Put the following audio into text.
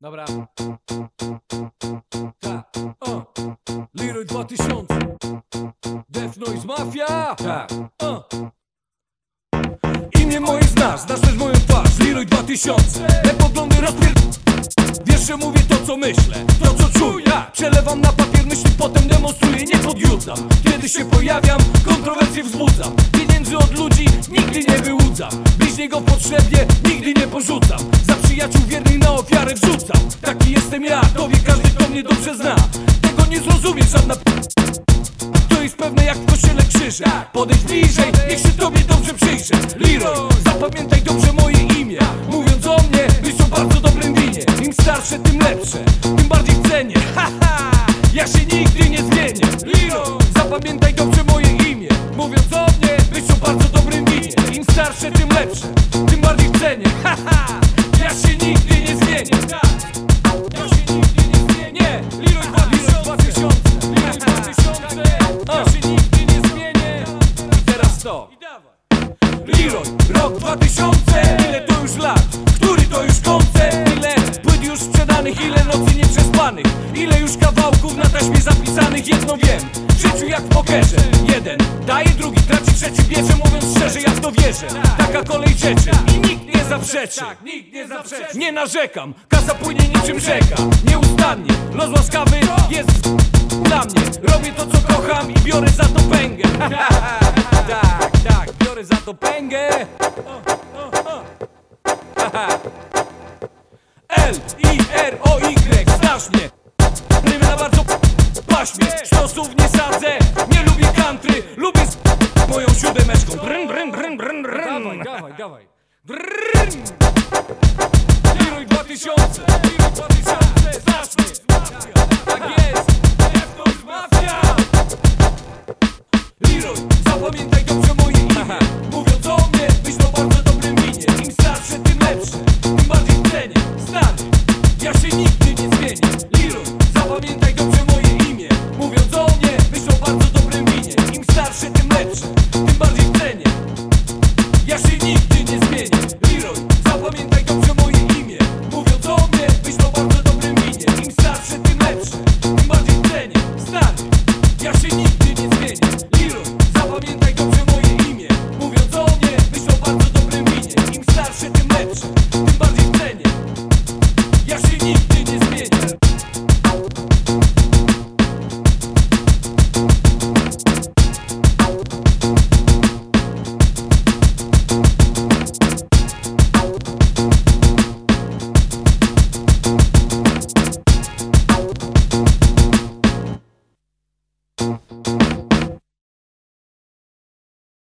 Dobra. Tak. O. Leroy 2000. Death Noise Mafia. Tak. O. Imię moje znasz, znasz też moją twarz Leroy 2000 Me poglądy rozpier... Wiesz, że mówię to co myślę To co czuję Przelewam na papier myśli, potem demonstruję Nie podjudzam Kiedy się pojawiam, kontrowersje wzbudzam Pieniędzy od ludzi nigdy nie wyłudzam. Bliźniego w potrzebie nigdy nie porzucam. Za przyjaciół wiernych na ofiarę wrzucam. Taki jestem ja, tobie każdy kto mnie dobrze zna. Tego nie zrozumie żadna. To jest pewne jak w kościele krzyże. Podejdź bliżej, niech się tobie dobrze przyjrzę starsze, tym bardziej cenię. Haha, ja się nigdy nie zmienię Ja się nigdy nie zmienię. Leroy 2000 Leroy 2000 Ja się nigdy nie zmienię. I teraz to Leroy, rok 2000 Ile to już lat? Który to już koncert? Ile płyt już sprzedanych? Ile nocy nieprzespanych? Ile już kawałków na taśmie zapisanych? Jedno wiem, w życiu jak w pokerze. Jeden daje, drugi traci, trzeci bierze Mówiąc szczerze, ja w to wierzę. Taka kolej rzeczy i nikt nie zaprzeczy. Nikt nie zaprzeczy. Nie narzekam, kasa płynie niczym rzeka. Nieustannie, los łaskawy jest dla mnie. Robię to co kocham i biorę za to pęgę. Tak, tak, biorę za to pęgę. L, I, R, O, Y, dawaj. Drrrrrn! Kieruj 2000, kieruj 2000, znasz mnie. Tak jest, to zapamiętaj dobrze moje imię. Mówiąc o mnie, myśl o bardzo dobrym winie. Im starszy, tym lepszy, tym bardziej w cenie. Ja się nigdy